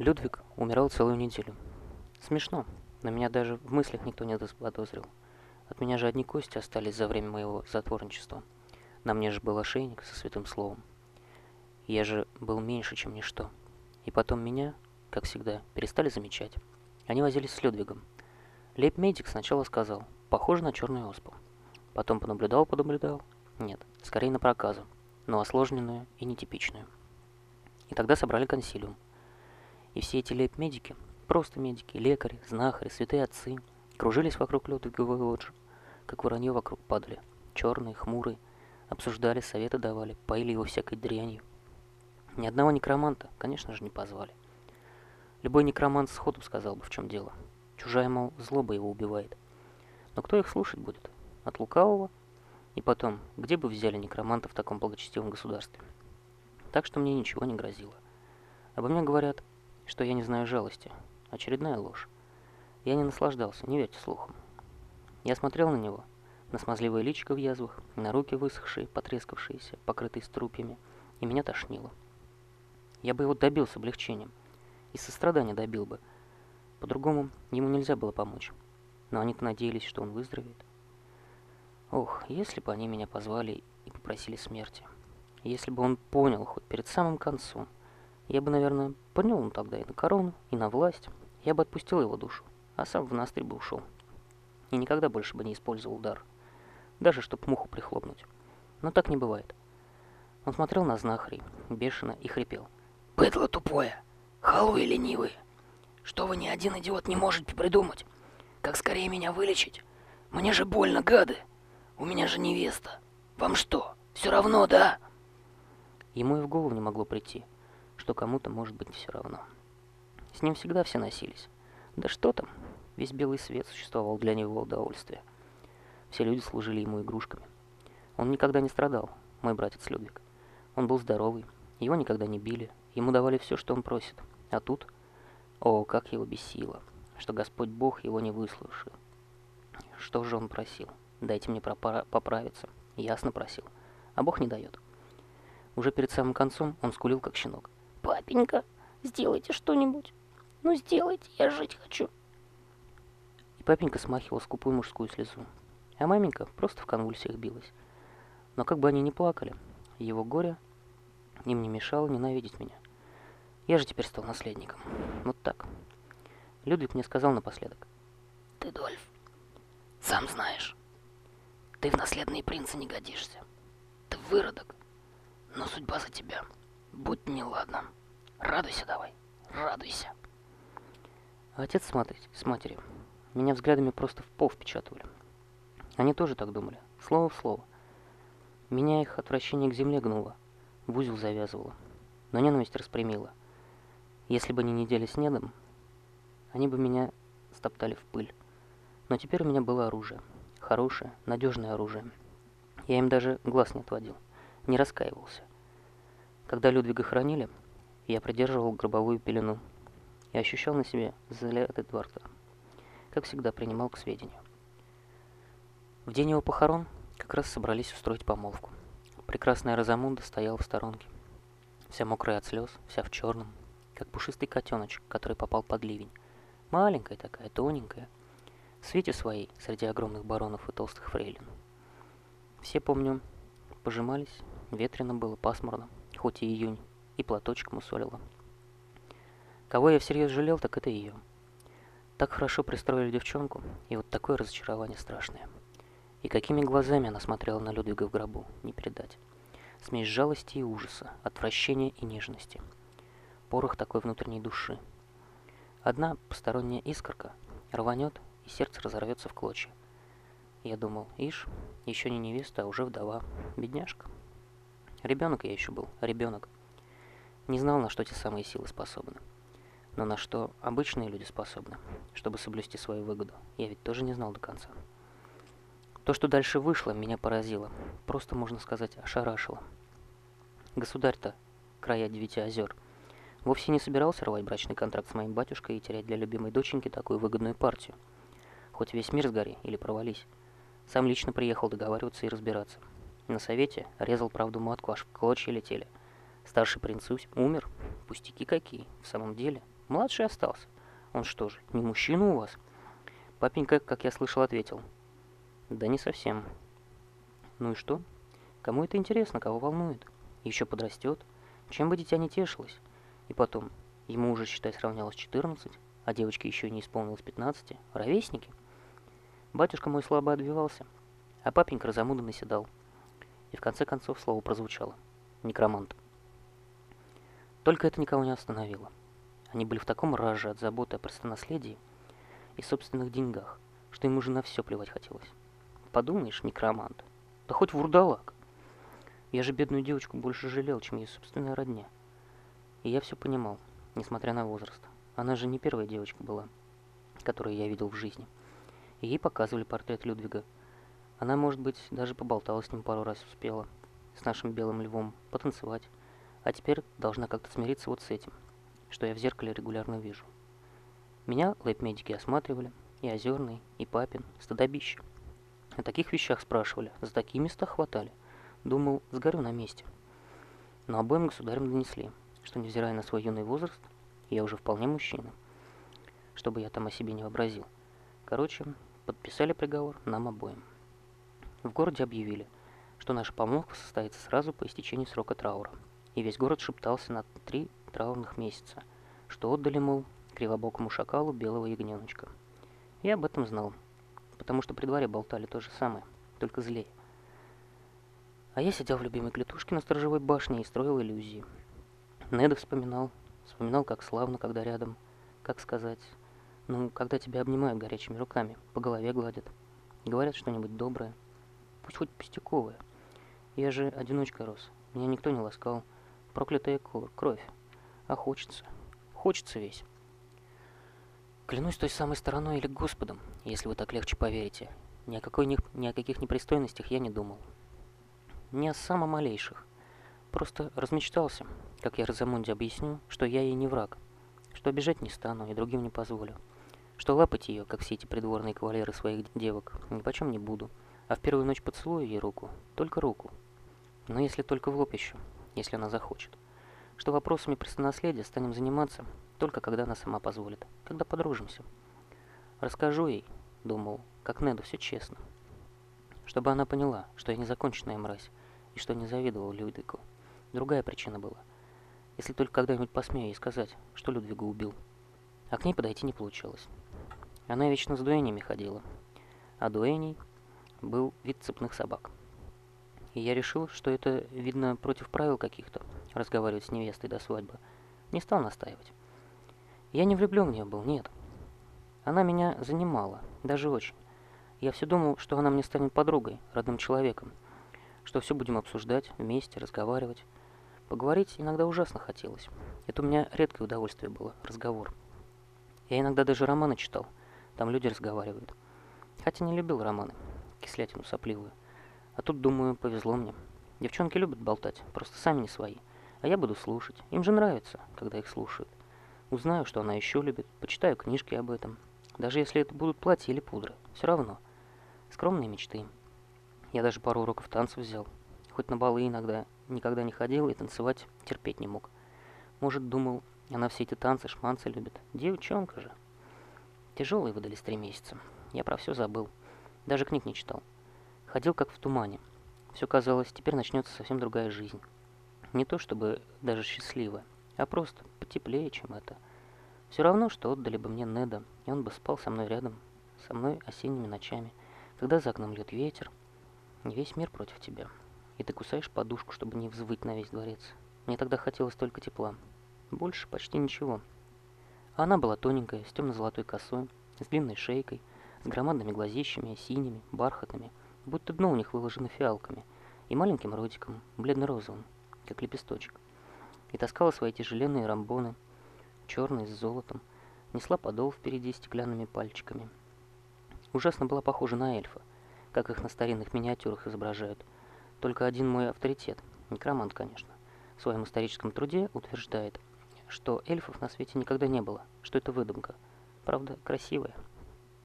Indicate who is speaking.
Speaker 1: Людвиг умирал целую неделю. Смешно, но меня даже в мыслях никто не заподозрил. От меня же одни кости остались за время моего затворничества. На мне же был ошейник со святым словом. Я же был меньше, чем ничто. И потом меня, как всегда, перестали замечать. Они возились с Людвигом. Лейб-медик сначала сказал, похоже на черную оспу. Потом понаблюдал, понаблюдал. Нет, скорее на проказу, но осложненную и нетипичную. И тогда собрали консилиум. И все эти лейб-медики, просто медики, лекари, знахари, святые отцы, кружились вокруг Людвиговой лоджи, как воронье вокруг падали, черные, хмурые, обсуждали, советы давали, поили его всякой дрянью. Ни одного некроманта, конечно же, не позвали. Любой некромант сходу сказал бы, в чем дело. Чужая, мол, злоба его убивает. Но кто их слушать будет? От лукавого? И потом, где бы взяли некроманта в таком благочестивом государстве? Так что мне ничего не грозило. Обо мне говорят, что я не знаю жалости. Очередная ложь. Я не наслаждался, не верьте слухам. Я смотрел на него, на смазливое личико в язвах, на руки высохшие, потрескавшиеся, покрытые струпьями, и меня тошнило. Я бы его добил с облегчением. И сострадания добил бы. По-другому ему нельзя было помочь. Но они-то надеялись, что он выздоровеет. Ох, если бы они меня позвали и попросили смерти. Если бы он понял хоть перед самым концом. Я бы, наверное, поднял ему тогда и на корону, и на власть. Я бы отпустил его душу, а сам в монастырь бы ушел. И никогда больше бы не использовал дар. Даже чтоб муху прихлопнуть. Но так не бывает. Он смотрел на знахарей, бешено и хрипел.
Speaker 2: Быдло тупое, халуи ленивые. Что вы ни один идиот не можете придумать? Как скорее меня вылечить? Мне же больно, гады. У меня же невеста. Вам что, все равно, да?
Speaker 1: Ему и в голову не могло прийти, что кому-то может быть все равно. С ним всегда все носились. Да что там, весь белый свет существовал для него удовольствия. Все люди служили ему игрушками. Он никогда не страдал, мой братец Людвиг. Он был здоровый, его никогда не били, ему давали все, что он просит. А тут, о, как его бесило, что Господь Бог его не выслушал. Что же он просил? Дайте мне поправиться. Ясно просил. А Бог не дает. Уже перед самым концом он скулил, как щенок.
Speaker 3: «Папенька, сделайте что-нибудь. Ну, сделайте, я жить хочу».
Speaker 1: И папенька смахивал скупую мужскую слезу. А маменька просто в конвульсиях билась. Но как бы они ни плакали, его горе им не мешало ненавидеть меня. Я же теперь стал наследником. Вот так. Людвиг мне сказал напоследок.
Speaker 2: «Ты, Дольф, сам знаешь, ты в наследные принцы не годишься. Ты выродок, но судьба за тебя. Будь неладна. Радуйся давай, радуйся».
Speaker 1: Отец с, мат с матерью меня взглядами просто в пол впечатывали. Они тоже так думали, слово в слово. Меня их отвращение к земле гнуло, в узел завязывало, но ненависть распрямила. Если бы не делись недом, они бы меня стоптали в пыль. Но теперь у меня было оружие. Хорошее, надежное оружие. Я им даже глаз не отводил. Не раскаивался. Когда Людвига хранили, я придерживал гробовую пелену и ощущал на себе взгляд Эдварда. Как всегда, принимал к сведению. В день его похорон как раз собрались устроить помолвку. Прекрасная Розамунда стояла в сторонке. Вся мокрая от слез, вся в черном, как пушистый котеночек, который попал под ливень. Маленькая такая, тоненькая, в свете своей среди огромных баронов и толстых фрейлин. Все, помню, пожимались, ветрено было, пасмурно, хоть и июнь, и платочек мусолила. Кого я всерьез жалел, так это ее. Так хорошо пристроили девчонку, и вот такое разочарование страшное. И какими глазами она смотрела на Людвига в гробу, не передать. Смесь жалости и ужаса, отвращения и нежности. Порох такой внутренней души. Одна посторонняя искорка рванет, и сердце разорвется в клочья. Я думал, ишь, еще не невеста, а уже вдова. Бедняжка. Ребенок я еще был, ребенок. Не знал, на что те самые силы способны. Но на что обычные люди способны, чтобы соблюсти свою выгоду, я ведь тоже не знал до конца. То, что дальше вышло, меня поразило. Просто, можно сказать, ошарашило. Государь-то, края девяти озер, вовсе не собирался рвать брачный контракт с моим батюшкой и терять для любимой доченьки такую выгодную партию хоть весь мир сгори или провались. Сам лично приехал договариваться и разбираться. На совете резал правду матку, аж в клочья летели. Старший принц умер. Пустяки какие. В самом деле, Младший остался. Он что же, не мужчина у вас? Папенька, как я слышал, ответил. Да не совсем. Ну и что? Кому это интересно, кого волнует? Еще подрастет. Чем бы дитя не тешилось. И потом, ему уже, считай, сравнялось 14, а девочке еще не исполнилось 15. Ровесники. Батюшка мой слабо отбивался, а папенька разомуданно седал. И в конце концов слово прозвучало. Некромант. Только это никого не остановило. Они были в таком раже от заботы о престонаследии и собственных деньгах, что им уже на все плевать хотелось. Подумаешь, некромант. Да хоть вурдалак. Я же бедную девочку больше жалел, чем ее собственная родня. И я все понимал, несмотря на возраст. Она же не первая девочка была, которую я видел в жизни. И ей показывали портрет Людвига. Она, может быть, даже поболтала с ним пару раз успела, с нашим белым львом, потанцевать. А теперь должна как-то смириться вот с этим, что я в зеркале регулярно вижу. Меня лейб-медики осматривали, и Озерный, и Папин, стадобище. О таких вещах спрашивали, за такие места хватали. Думал, сгорю на месте. Но обоим государям донесли, что невзирая на свой юный возраст, я уже вполне мужчина. Чтобы я там о себе не вообразил. Короче, подписали приговор нам обоим. В городе объявили, что наша помолвка состоится сразу по истечении срока траура. И весь город шептался на три траурных месяца, что отдали, мол, кривобокому шакалу белого ягненочка. Я об этом знал, потому что при дворе болтали то же самое, только злее. А я сидел в любимой клетушке на сторожевой башне и строил иллюзии. Неда вспоминал, вспоминал, как славно, когда рядом, как сказать, ну, когда тебя обнимают горячими руками, по голове гладят, говорят что-нибудь доброе, пусть хоть пустяковое. Я же одиночка рос, меня никто не ласкал, проклятая кровь, а хочется, хочется весь. Клянусь той самой стороной или Господом, если вы так легче поверите. Ни о, какой, ни, ни о каких непристойностях я не думал. Не о самом малейших. Просто размечтался, как я Розамунде объясню, что я ей не враг, что обижать не стану и другим не позволю, что лапать ее, как все эти придворные кавалеры своих девок, ни почем не буду, а в первую ночь поцелую ей руку, только руку. Но если только в лоб еще, если она захочет. Что вопросами престонаследия станем заниматься только когда она сама позволит, когда подружимся. Расскажу ей, думал, как Неду все честно. Чтобы она поняла, что я незаконченная мразь, и что не завидовал Людвигу. Другая причина была. Если только когда-нибудь посмею ей сказать, что Людвига убил. А к ней подойти не получалось. Она вечно с дуэнями ходила. А дуэней был вид цепных собак. И я решил, что это, видно, против правил каких-то, разговаривать с невестой до свадьбы. Не стал настаивать. Я не влюблен в нее был, нет. Она меня занимала, даже очень. Я все думал, что она мне станет подругой, родным человеком, что все будем обсуждать, вместе, разговаривать. Поговорить иногда ужасно хотелось. Это у меня редкое удовольствие было, разговор. Я иногда даже романы читал, там люди разговаривают. Хотя не любил романы, кислятину сопливую. А тут, думаю, повезло мне. Девчонки любят болтать, просто сами не свои. А я буду слушать. Им же нравится, когда их слушают. Узнаю, что она еще любит, почитаю книжки об этом. Даже если это будут платья или пудра, все равно. Скромные мечты. Я даже пару уроков танцев взял. Хоть на балы иногда никогда не ходил и танцевать терпеть не мог. Может, думал, она все эти танцы, шманцы любит. Девчонка же. Тяжелые выдались три месяца. Я про все забыл. Даже книг не читал. Ходил как в тумане. Все казалось, теперь начнется совсем другая жизнь. Не то чтобы даже счастливая, а просто потеплее, чем это. Все равно, что отдали бы мне Неда, и он бы спал со мной рядом, со мной осенними ночами, когда за окном льет ветер, и весь мир против тебя. И ты кусаешь подушку, чтобы не взвыть на весь дворец. Мне тогда хотелось только тепла. Больше почти ничего. Она была тоненькая, с темно-золотой косой, с длинной шейкой, с громадными глазищами, синими, бархатными, будто дно у них выложено фиалками, и маленьким ротиком, бледно-розовым, как лепесточек и таскала свои тяжеленные рамбоны, черные с золотом, несла подол впереди стеклянными пальчиками. Ужасно была похожа на эльфа, как их на старинных миниатюрах изображают. Только один мой авторитет, некромант, конечно, в своем историческом труде утверждает, что эльфов на свете никогда не было, что это выдумка. Правда, красивая.